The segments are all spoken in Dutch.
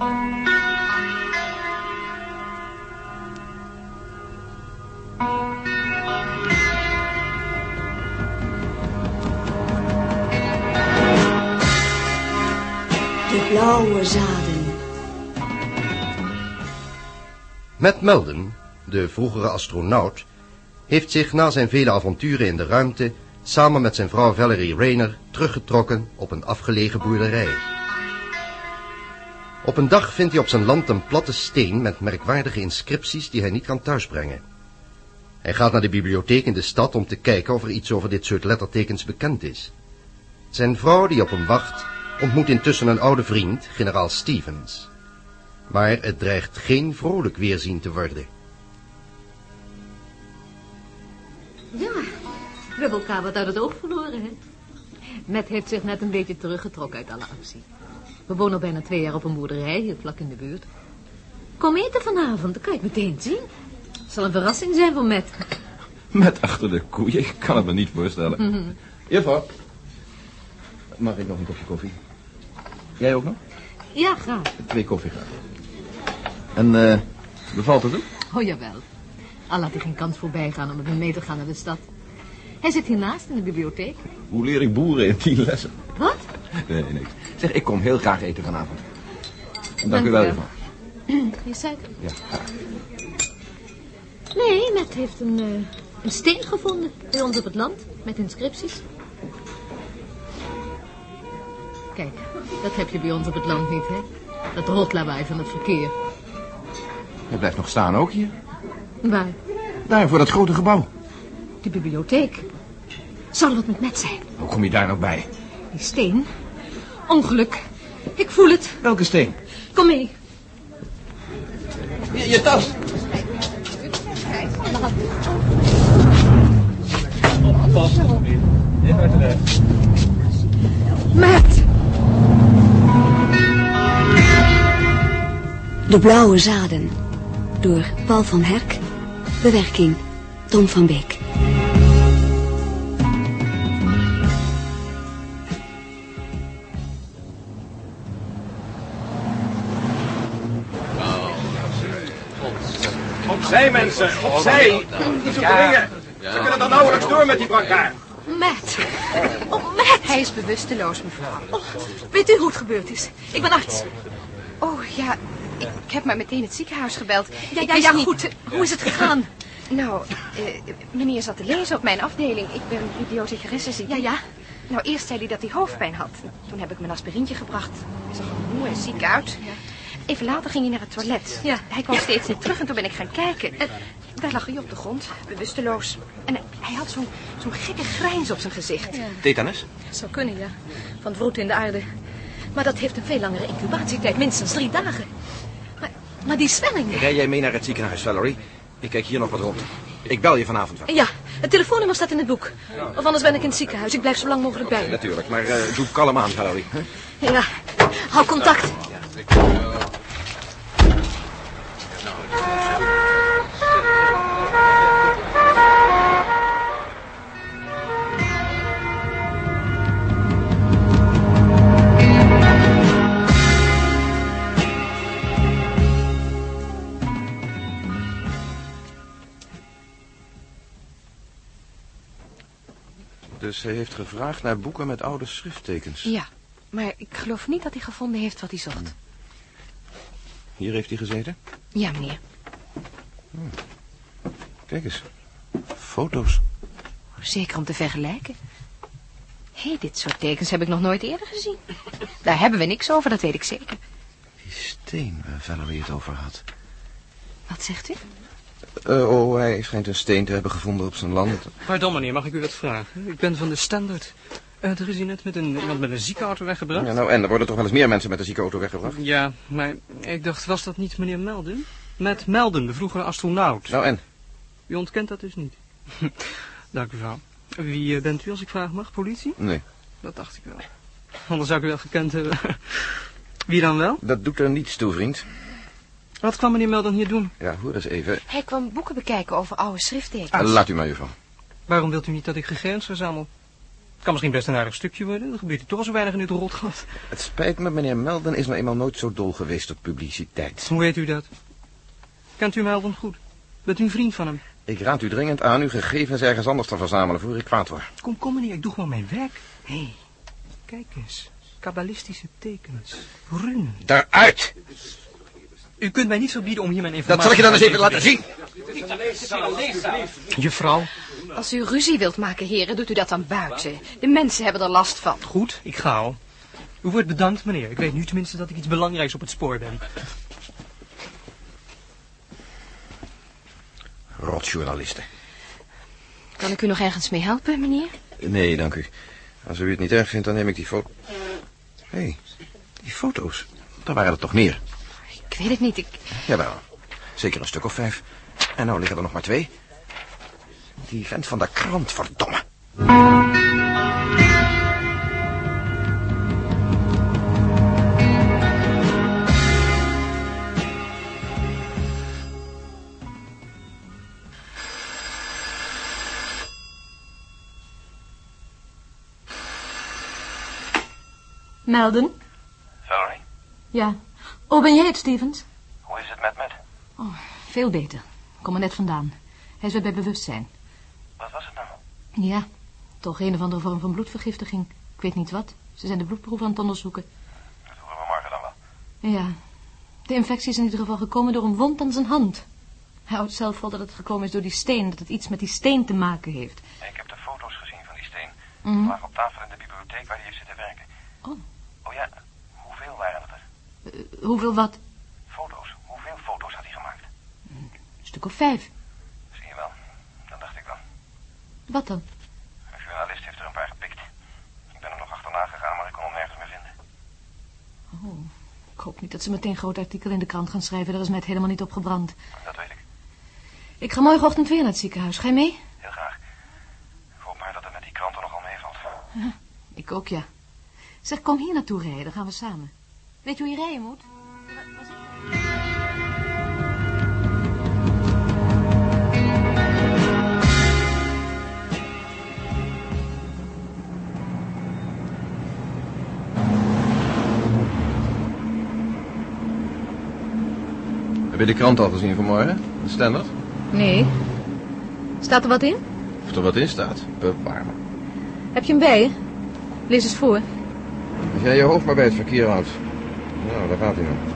Blauwe zaden. Matt Melden, de vroegere astronaut, heeft zich na zijn vele avonturen in de ruimte samen met zijn vrouw Valerie Rayner teruggetrokken op een afgelegen boerderij. Op een dag vindt hij op zijn land een platte steen met merkwaardige inscripties die hij niet kan thuisbrengen. Hij gaat naar de bibliotheek in de stad om te kijken of er iets over dit soort lettertekens bekend is. Zijn vrouw die op hem wacht ontmoet intussen een oude vriend, generaal Stevens. Maar het dreigt geen vrolijk weerzien te worden. Ja, elkaar wat uit het oog verloren, hè? Matt heeft zich net een beetje teruggetrokken uit alle actie. We wonen al bijna twee jaar op een boerderij, hier vlak in de buurt. Kom eten vanavond, dan kan je het meteen zien. Het zal een verrassing zijn voor Matt. Met achter de koeien, ik kan het me niet voorstellen. Juffrouw, mag ik nog een kopje koffie? Jij ook nog? Ja, graag. Twee koffie graag. En eh, bevalt het ook? Oh, jawel. Al laat hij geen kans voorbij gaan om met me mee te gaan naar de stad. Hij zit hiernaast in de bibliotheek. Hoe leer ik boeren in tien lessen? Wat? Nee, niks. Zeg, ik kom heel graag eten vanavond. Dank, Dank u wel, juffrouw. Je suiker? Ja. Nee, Matt heeft een, eh, een steen gevonden bij ons op het land. Met inscripties. Kijk, dat heb je bij ons op het land niet, hè? Dat rotlawaai van het verkeer. Hij blijft nog staan ook hier. Waar? Daar, voor dat grote gebouw. De bibliotheek. Zal er wat met Matt zijn? Hoe kom je daar nog bij? Die steen? Ongeluk. Ik voel het. Welke steen? Kom mee. Je, je tas. Pas. Even uit de weg. Matt! De blauwe zaden. Door Paul van Herk. Bewerking Tom van Beek. Opzij, mensen. Opzij. Niet zo dringen. Ze kunnen er nauwelijks door met die brancard. Matt. Oh, Matt. Hij is bewusteloos, mevrouw. Oh, weet u hoe het gebeurd is? Ik ben arts. Oh, ja, ik heb maar meteen het ziekenhuis gebeld. Ja, Ik ja, goed. Hoe is het gegaan? Nou, eh, meneer zat te lezen op mijn afdeling. Ik ben bibliothecaresse ziek. Ja, ja. Nou, eerst zei hij dat hij hoofdpijn had. Toen heb ik mijn aspirintje gebracht. Hij zag er moe en ziek uit. Even later ging hij naar het toilet. Ja. Hij kwam steeds niet terug en toen ben ik gaan kijken. En daar lag hij op de grond, bewusteloos. En hij had zo'n zo'n gekke grijns op zijn gezicht. Tetanus? Zou kunnen, ja. Van het in de aarde. Maar dat heeft een veel langere incubatietijd. Minstens drie dagen. Maar, maar die zwelling... Rij jij mee naar het ziekenhuis, Valerie? Ik kijk hier nog wat rond. Ik bel je vanavond wel. Ja, het telefoonnummer staat in het boek. Of anders ben ik in het ziekenhuis. Ik blijf zo lang mogelijk bij. Natuurlijk, maar eh, doe kalm aan, Valerie. Ja, hou contact. Dus hij heeft gevraagd naar boeken met oude schrifttekens. Ja, maar ik geloof niet dat hij gevonden heeft wat hij zocht. Hier heeft hij gezeten. Ja, meneer. Kijk eens. Foto's. Zeker om te vergelijken. Hé, hey, dit soort tekens heb ik nog nooit eerder gezien. Daar hebben we niks over, dat weet ik zeker. Die steen waar Valerie het over had. Wat zegt u? Eh, oh, hij schijnt een steen te hebben gevonden op zijn land. Pardon meneer, mag ik u wat vragen? Ik ben van de Standard. Eh, er is hier net met een, iemand met een ziekenauto weggebracht. Ja, nou, en er worden toch wel eens meer mensen met een zieke auto weggebracht? Ja, maar ik dacht, was dat niet meneer Melden? Met Melden, de vroegere astronaut. Nou, en? U ontkent dat dus niet. Dank u wel. Wie eh, bent u, als ik vragen mag? Politie? Nee, Dat dacht ik wel. Anders zou ik u wel gekend hebben. Wie dan wel? dat doet er niets toe, vriend. Wat kwam meneer Melden hier doen? Ja, hoor eens even. Hij kwam boeken bekijken over oude schrifttekens. Eh, Laat u maar, juffrouw. Waarom wilt u niet dat ik gegevens verzamel? Het kan misschien best een aardig stukje worden. Er gebeurt hier toch al zo weinig in dit rotgat. Het spijt me, meneer Melden is nou eenmaal nooit zo dol geweest op publiciteit. Hoe weet u dat? Kent u Melden goed? Bent u een vriend van hem? Ik raad u dringend aan uw gegevens ergens anders te verzamelen voor ik kwaad word. Kom, kom meneer, ik doe gewoon mijn werk. Hé, hey, kijk eens. Kabbalistische tekens. Runen. Daaruit! U kunt mij niet verbieden om hier mijn informatie... Dat zal ik je dan eens even laten zien. Juffrouw. Als u ruzie wilt maken, heren, doet u dat dan buiten. De mensen hebben er last van. Goed, ik ga al. U wordt bedankt, meneer. Ik weet nu tenminste dat ik iets belangrijks op het spoor ben. Rotjournalisten. Kan ik u nog ergens mee helpen, meneer? Nee, dank u. Als u het niet erg vindt, dan neem ik die foto... Hé, hey, die foto's. Daar waren er toch meer? Ik weet het niet, ik... Jawel, zeker een stuk of vijf. En nou liggen er nog maar twee. Die vent van de krant, verdomme. Melden? Sorry, Ja. Oh, ben jij het, Stevens? hoe is het met Matt? Oh, veel beter. Ik kom er net vandaan. Hij is weer bij bewustzijn. Wat was het nou? Ja, toch een of andere vorm van bloedvergiftiging. Ik weet niet wat. Ze zijn de bloedproeven aan het onderzoeken. Dat horen we morgen dan wel. Ja, de infectie is in ieder geval gekomen door een wond aan zijn hand. Hij houdt zelf vol dat het gekomen is door die steen, dat het iets met die steen te maken heeft. Ik heb de foto's gezien van die steen. Ze lagen op tafel in de bibliotheek waar hij heeft zitten werken. Oh. Oh ja, hoeveel waren hoeveel wat? Foto's. Hoeveel foto's had hij gemaakt? Een stuk of vijf. Zie je wel. Dat dacht ik wel. Wat dan? Een journalist heeft er een paar gepikt. Ik ben er nog achterna gegaan, maar ik kon hem nergens meer vinden. Oh, ik hoop niet dat ze meteen een groot artikel in de krant gaan schrijven. Daar is net helemaal niet op gebrand. Dat weet ik. Ik ga morgenochtend weer naar het ziekenhuis. Ga je mee? Heel graag. Ik hoop maar dat het met die kranten nogal meevalt. Ik ook, ja. Zeg, kom hier naartoe rijden, dan gaan we samen. Weet je hoe je rijden moet? Heb je de krant al gezien vanmorgen? De standaard? Nee. Staat er wat in? Of er wat in staat? Bewaar me. Heb je hem bij je? Lees eens voor. Als jij je hoofd maar bij het verkeer houdt. Nou, daar gaat hij nog.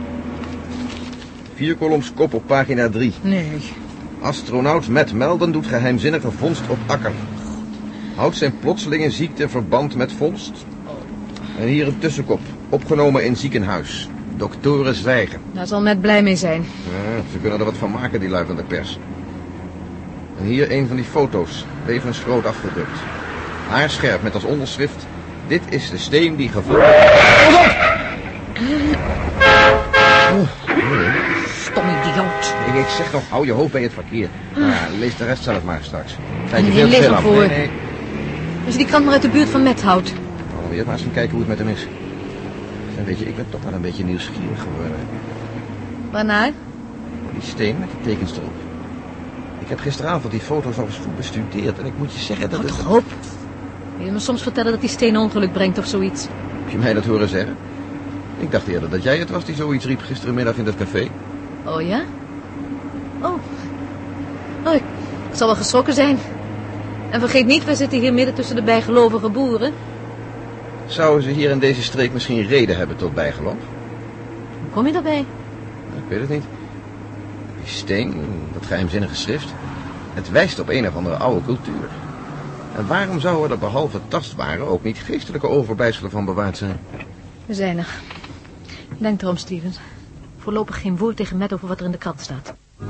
Vier koloms kop op pagina 3. Nee. Astronaut Matt Melden doet geheimzinnige vondst op akker. Houdt zijn plotselinge ziekte verband met vondst. En hier een tussenkop. Opgenomen in ziekenhuis. Doktoren zwijgen. Daar zal Matt blij mee zijn. Ja, ze kunnen er wat van maken, die lui van de pers. En hier een van die foto's. Levensgroot afgedrukt. Haarscherp met als onderschrift... Dit is de steen die gevonden... Ik, zeg nog, hou je hoofd bij het verkeer. Ja, lees de rest zelf maar straks. Kijk je veel te veel af. voor. Nee, nee. Als je die krant maar uit de buurt van Matt houdt. Alweer maar eens gaan kijken hoe het met hem is. En weet je, ik ben toch wel een beetje nieuwsgierig geworden. Waarnaar? Die steen met die tekens erop. Ik heb gisteravond die foto's nog eens goed bestudeerd. En ik moet je zeggen dat Houd het... toch op. Wil je me soms vertellen dat die steen ongeluk brengt of zoiets? Heb je mij dat horen zeggen? Ik dacht eerder dat jij het was die zoiets riep gisterenmiddag in dat café. Oh ja? Oh. Oh, ik zal wel geschrokken zijn. En vergeet niet, we zitten hier midden tussen de bijgelovige boeren. Zouden ze hier in deze streek misschien reden hebben tot bijgeloof? Hoe kom je daarbij? Ik weet het niet. Die steen, dat geheimzinnige schrift, het wijst op een of andere oude cultuur. En waarom zouden er behalve tastbare ook niet geestelijke overblijfselen van bewaard zijn? We zijn er. Denk erom, Stevens. Voorlopig geen woord tegen Matt over wat er in de krant staat. Dit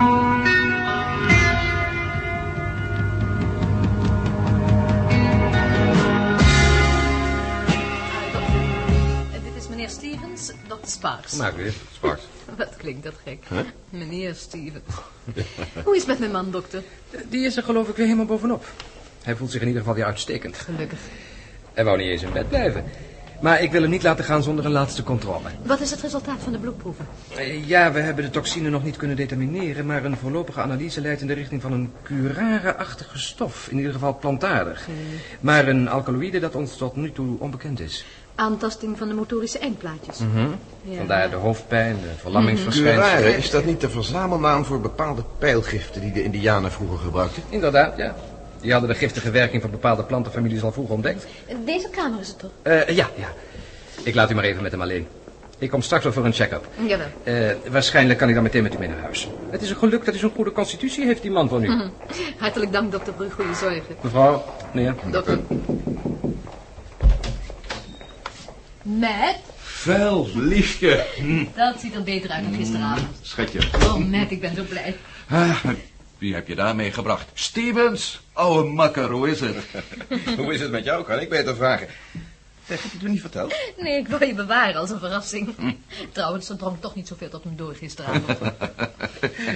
is meneer Stevens, dokter Sparks. Maak weer, Sparks. Wat klinkt dat gek. Meneer Stevens. Hoe is het met mijn man, dokter? Die is er geloof ik weer helemaal bovenop. Hij voelt zich in ieder geval weer uitstekend. Gelukkig. Hij wou niet eens in bed blijven. Maar ik wil hem niet laten gaan zonder een laatste controle. Wat is het resultaat van de bloedproeven? Eh, Ja, we hebben de toxine nog niet kunnen determineren... maar een voorlopige analyse leidt in de richting van een curare-achtige stof. In ieder geval plantaardig. Maar een alkaloïde dat ons tot nu toe onbekend is. Aantasting van de motorische eindplaatjes. Ja. Vandaar de hoofdpijn, de verlammingsverschijnselen. Curare, is dat niet de verzamelnaam voor bepaalde pijlgiften die de indianen vroeger gebruikten? Inderdaad, ja. Die hadden de giftige werking van bepaalde plantenfamilies al vroeg ontdekt. Deze kamer is het toch? Eh, ja, ja. Ik laat u maar even met hem alleen. Ik kom straks wel voor een check-up. Jawel. Eh, waarschijnlijk kan ik dan meteen met u mee naar huis. Het is een geluk dat u zo'n goede constitutie heeft, die man van u. Hartelijk dank, dokter, voor uw goede zorgen. Mevrouw, meneer. Dokter. Matt, Vuil, liefje. dat ziet er beter uit dan gisteravond. Schatje. Oh, Matt, ik ben zo blij. Ah, wie heb je daar meegebracht? Stevens, oude makker, hoe is het? Hoe is het met jou? Kan ik beter vragen? Zeg, heb je het me niet verteld? Nee, ik wil je bewaren als een verrassing. Trouwens, ze dronk toch niet zoveel tot me door gisteravond.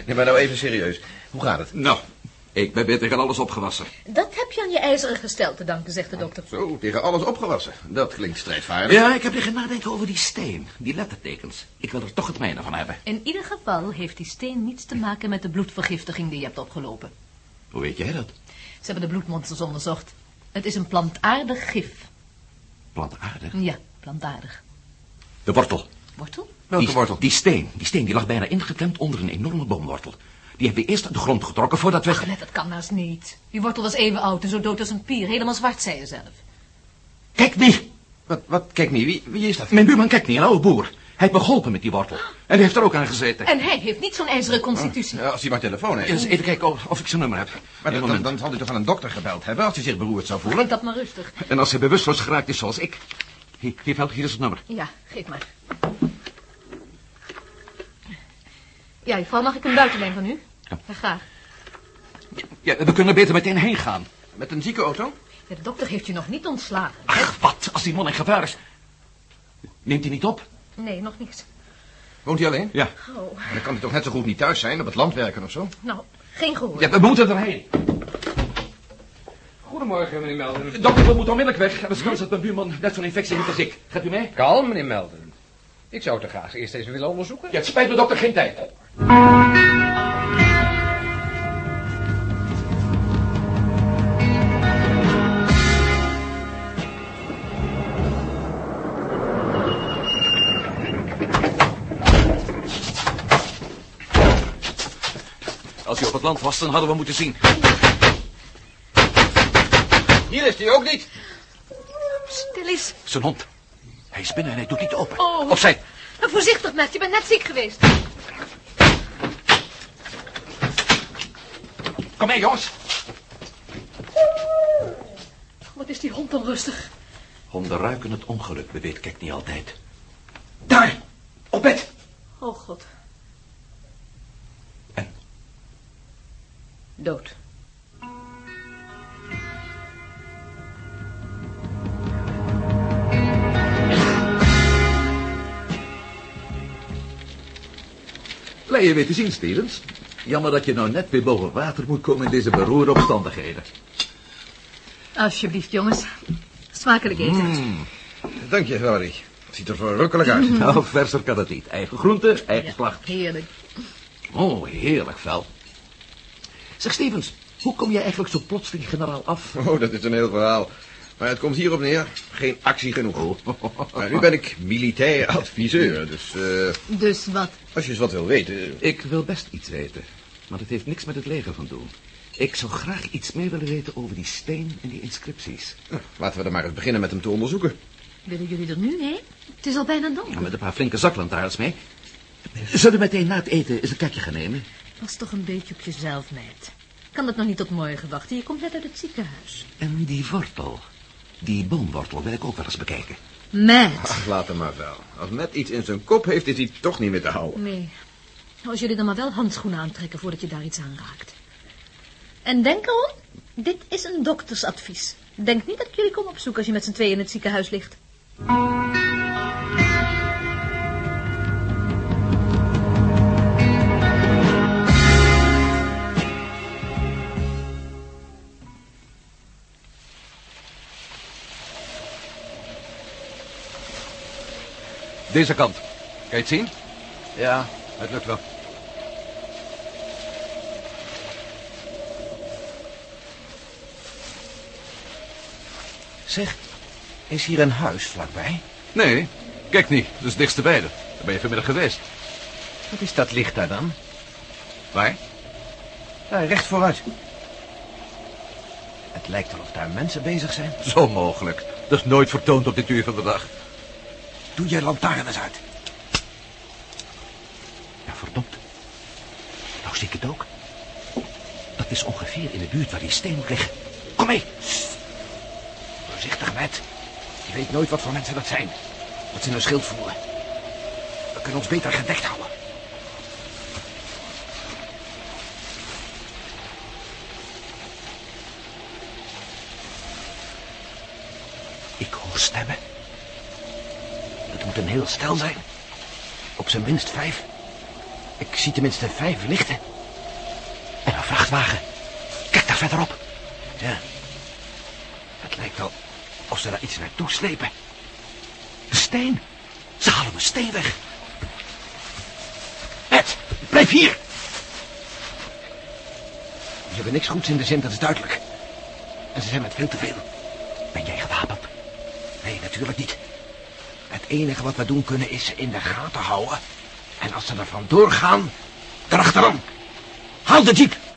Nee, maar nou even serieus. Hoe gaat het? Nou, ik ben weer tegen alles opgewassen. Dat heb je aan je ijzeren gestel te danken, zegt de dokter. Zo, tegen alles opgewassen. Dat klinkt strijdvaardig. Ja, ik heb liggen nadenken over die steen, die lettertekens. Ik wil er toch het mijne van hebben. In ieder geval heeft die steen niets te maken met de bloedvergiftiging die je hebt opgelopen. Hoe weet jij dat? Ze hebben de bloedmonsters onderzocht. Het is een plantaardig gif. Plantaardig. Ja, plantaardig. De wortel. Wortel? Welke die, wortel? Die steen, die steen die lag bijna ingeklemd onder een enorme boomwortel. Die hebben we eerst uit de grond getrokken voordat we... Ach, net, dat kan naast niet. Die wortel was even oud en zo dood als een pier. Helemaal zwart, zei je zelf. Kijk niet! Wat, wat, kijk niet, wie, wie is dat? Mijn buurman kijkt niet, een oude boer. Hij heeft me geholpen met die wortel. En die heeft er ook aan gezeten. En hij heeft niet zo'n ijzeren constitutie. Ja, als hij maar telefoon heeft. Eens even kijken of, of ik zijn nummer heb. Maar dan, dan, dan zal hij toch aan een dokter gebeld hebben als hij zich beroerd zou voelen? Dat maar rustig. En als hij bewusteloos geraakt is zoals ik... Hier, hier, Velk, hier is het nummer. Ja, geef maar. Ja, juffrouw, mag ik een buitenlijn van u? Ja. Ja, graag. Ja, we kunnen beter meteen heen gaan. Met een ziekenauto? Ja, de dokter heeft je nog niet ontslagen. Ach, wat, als die man in gevaar is. Neemt hij niet op? Nee, nog niks. Woont hij alleen? Ja. Oh, Dan kan hij toch net zo goed niet thuis zijn, op het land werken of zo? nou, geen gehoor. Ja, we moeten erheen. Goedemorgen, meneer Melden. Dokter, we moeten onmiddellijk weg. Anders kans dat mijn buurman net zo'n infectie heeft als ik. Gaat u mee? Kalm, meneer Melden. Ik zou het er graag eerst even willen onderzoeken. Ja, het spijt me, dokter, geen tijd. Het land was, dan hadden we moeten zien. Hier is hij ook niet. Stil eens. Zijn hond. Hij is binnen en hij doet niet open. Oh. Of zij. Nou, voorzichtig, Matt. Je bent net ziek geweest. Kom mee, jongens. Wat is die hond onrustig? Honden ruiken het ongeluk, we weten kijk niet altijd. Daar! Op bed! Oh, god. Dood. Blij je weer te zien, Stevens. Jammer dat je nou net weer boven water moet komen in deze beroerde omstandigheden. Alsjeblieft, jongens. Smakelijk eten. Dank je, Valerie. Het ziet er verrukkelijk uit. Nou, verser kan het niet. Eigen groente, eigen Ja, slacht. heerlijk. Oh, heerlijk fel. Zeg, Stevens, hoe kom jij eigenlijk zo plotseling generaal af? Oh, dat is een heel verhaal. Maar het komt hierop neer. Geen actie genoeg. Maar nu ben ik militair adviseur, dus eh, Dus wat? als je eens wat wil weten... Ik wil best iets weten, maar het heeft niks met het leger van doen. Ik zou graag iets meer willen weten over die steen en die inscripties. nou, laten we dan maar eens beginnen met hem te onderzoeken. Willen jullie er nu heen? Het is al bijna donker. Nou, met een paar flinke zaklantaarns mee. Zullen we meteen na het eten eens een kijkje gaan nemen? Pas toch een beetje op jezelf, meid. Kan dat nog niet tot morgen wachten? Je komt net uit het ziekenhuis. En die wortel, die boomwortel, wil ik ook wel eens bekijken. Matt. Ach, laat hem maar wel. Als Matt iets in zijn kop heeft, is hij toch niet meer te houden. Nee. Nou, Als jullie dan maar wel handschoenen aantrekken voordat je daar iets aan raakt. En denk erom, dit is een doktersadvies. Denk niet dat ik jullie kom opzoeken als je met z'n tweeën in het ziekenhuis ligt. Deze kant. Kan je het zien? Ja, Het lukt wel. zeg, is hier een huis vlakbij? Nee, kijk niet. Dat is het dichtste bij. Daar ben je vanmiddag geweest. Wat is dat licht daar dan? Waar? Daar, recht vooruit. Het lijkt wel of daar mensen bezig zijn. Zo mogelijk. Dat is nooit vertoond op dit uur van de dag. Doe jij lantaarn eens uit. Ja, verdomd. Nou zie ik het ook. Dat is ongeveer in de buurt waar die steen moet liggen. Kom mee. Sst. Voorzichtig, met. Je weet nooit wat voor mensen dat zijn. Dat ze een schild voeren. We kunnen ons beter gedekt houden. Ik hoor stemmen. Het een heel stel zijn. Op zijn minst vijf. Ik zie tenminste vijf lichten. En een vrachtwagen. Kijk daar verderop. Ja. Het lijkt wel of ze daar iets naartoe slepen. De steen. Ze halen de steen weg. Ed, blijf hier. Ze hebben niks goeds in de zin, dat is duidelijk. En ze zijn met veel te veel. Ben jij gewapend? Nee, natuurlijk niet. Het enige wat we doen kunnen is ze in de gaten houden. En als ze er vandoor gaan, erachteraan. Haal de jeep.